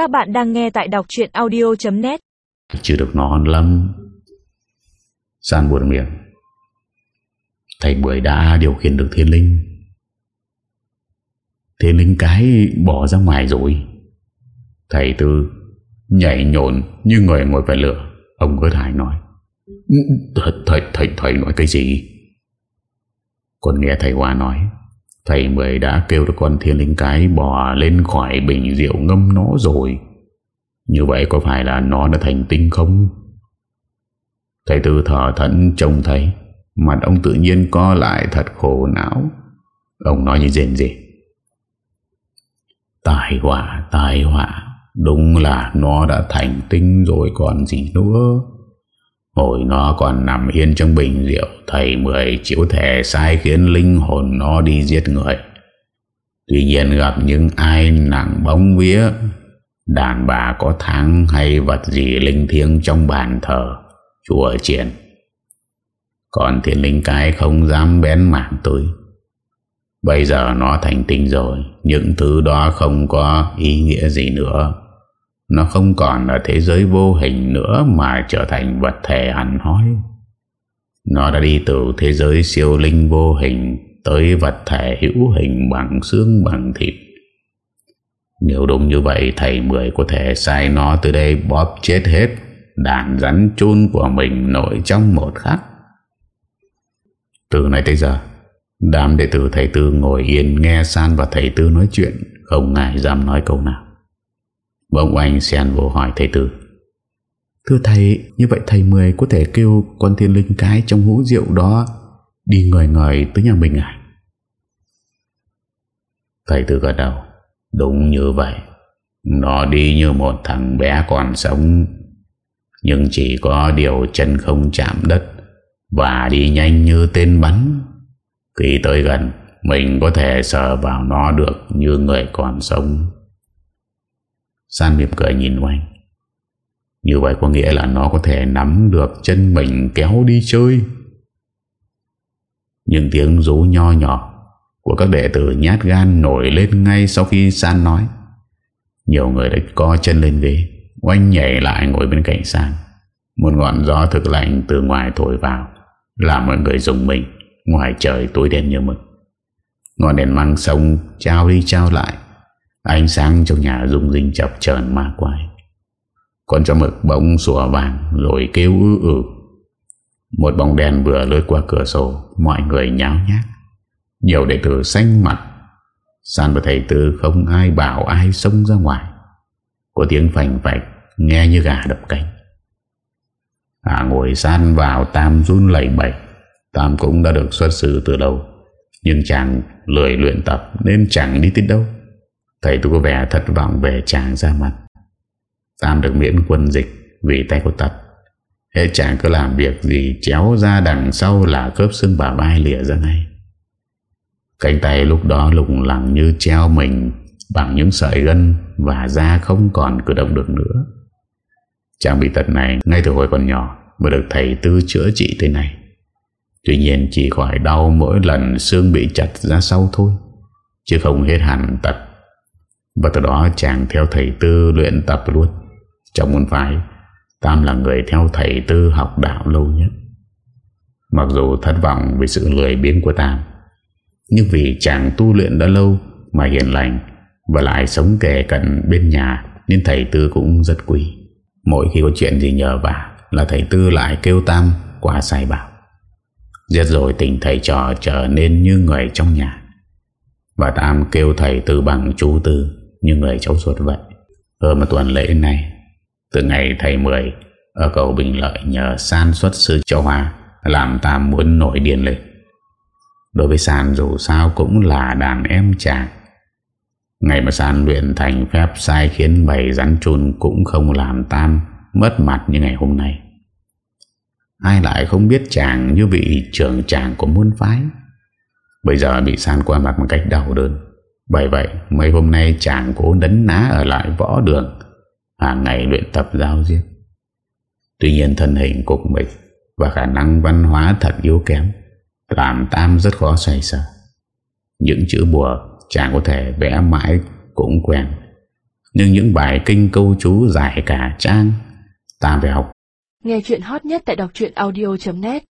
Các bạn đang nghe tại đọc chuyện audio.net Chưa được ngon lắm. San buồn miệng. Thầy Bưởi đã điều khiển được thiên linh. Thiên linh cái bỏ ra ngoài rồi. Thầy Tư Nhảy nhộn như người ngồi phải lửa. Ông Gớt Hải nói Thầy, thầy, thầy, thầy nói cái gì? Còn nghe thầy Hoa nói Thầy Mười đã kêu được con thiên linh cái bò lên khỏi bình rượu ngâm nó rồi. Như vậy có phải là nó đã thành tinh không? Thầy Tư thở thẫn trông thấy Mặt ông tự nhiên co lại thật khổ não. Ông nói như rền rỉ. Tài họa, tài họa Đúng là nó đã thành tinh rồi còn gì nữa. Hồi nó còn nằm yên trong bình rượu, Thầy Mười chịu thể sai khiến linh hồn nó đi giết người. Tuy nhiên gặp những ai nặng bóng vía, Đàn bà có tháng hay vật gì linh thiêng trong bàn thờ, Chùa triển Còn thiên linh cái không dám bén mảng tôi Bây giờ nó thành tinh rồi, Những thứ đó không có ý nghĩa gì nữa. Nó không còn là thế giới vô hình nữa Mà trở thành vật thể hẳn hói. Nó đã đi từ thế giới siêu linh vô hình Tới vật thể hữu hình bằng xương, bằng thịt. Nếu đúng như vậy, Thầy Mười có thể sai nó từ đây bóp chết hết Đàn rắn chun của mình nổi trong một khắc. Từ nay tới giờ, Đám đệ tử thầy Tư ngồi yên nghe San và thầy Tư nói chuyện, Không ngại dám nói câu nào. Bỗng anh xen vô hỏi thầy Tư. Thưa thầy Như vậy thầy Mười có thể kêu con thiên linh cái trong hũ rượu đó Đi người người tới nhà mình à? Thầy Tư gật đầu. Đúng như vậy. Nó đi như một thằng bé còn sống. Nhưng chỉ có điều chân không chạm đất Và đi nhanh như tên bắn. Khi tới gần Mình có thể sờ vào nó được Như người còn sống San mỉm cười nhìn quanh. Như vậy có nghĩa là nó có thể nắm được chân mình kéo đi chơi. Những tiếng rú nho nhỏ Của các đệ tử nhát gan nổi lên ngay sau khi San nói. Nhiều người đã co chân lên ghế, Oanh nhảy lại ngồi bên cạnh San. Một ngọn gió thực lạnh từ ngoài thổi vào, Làm mọi người dùng mình, Ngoài trời tối đen như mực. Ngọn đèn măng sông trao đi trao lại Ánh sáng trong nhà rung rinh chập chờn ma quái. Con chó mực bỗng sủa vàng Rồi kêu ư ư Một bóng đèn vừa lướt qua cửa sổ, Mọi người nháo nhác. Nhiều đệ tử xanh mặt. San và thầy tư không ai bảo ai xông ra ngoài. Có tiếng phành phạch, Nghe như gà đập cánh. À ngồi san vào tam run lẩy bẩy Tam cũng đã được xuất xử từ lâu. Nhưng chàng lười luyện tập Nên chẳng đi tới đâu. Thầy tôi có vẻ thất vọng về chàng ra mặt. Tam được miễn quân dịch Vì tay có tật. Hết chàng cứ làm việc gì Chéo ra đằng sau là khớp xương bà vai lìa ra ngay. Cánh tay lúc đó lùng lẳng như treo mình Bằng những sợi gân Và da không còn cử động được nữa. Chàng bị tật này Ngay từ hồi còn nhỏ Mới được thầy tư chữa trị thế này. Tuy nhiên chỉ khỏi đau mỗi lần xương bị chặt ra sau thôi, Chứ không hết hẳn tật và từ đó chàng theo thầy Tư luyện tập luôn. Trong môn phái, Tam là người theo thầy Tư học đạo lâu nhất. Mặc dù thất vọng vì sự lười biếng của Tam, Nhưng vì chàng tu luyện đã lâu Mà hiền lành Và lại sống kề cận bên nhà, Nên thầy Tư cũng rất quý. Mỗi khi có chuyện gì nhờ vả Là thầy Tư lại kêu Tam qua sai bảo. Giết rồi tình thầy trò trở nên như người trong nhà. Và Tam kêu thầy tư bằng chú tư. Như người cháu ruột vậy. Ờ, Hơn một tuần lễ này, Từ ngày thầy Mười ờ, Ở cầu Bình Lợi nhờ san xuất sư cho Hoa, Làm Tam muốn nổi điên lên. Đối với San dù sao cũng là đàn em chàng. Ngày mà San luyện thành phép sai khiến bầy rắn chun cũng không làm Tam mất mặt như ngày hôm nay. Ai lại không biết chàng như vị trưởng chàng của môn phái? Bây giờ bị san qua mặt một cách đau đơn bởi vậy, mấy hôm nay chàng cố đấn ná ở lại võ đường Hàng ngày luyện tập giao diết Tuy nhiên thân hình cục mịch Và khả năng văn hóa thật yếu kém, Làm Tam rất khó xoay sở. Những chữ bùa chàng có thể vẽ mãi cũng quen, Nhưng những bài kinh câu chú dài cả trang, Ta phải học. Nghe chuyện hot nhất tại đọc audio.net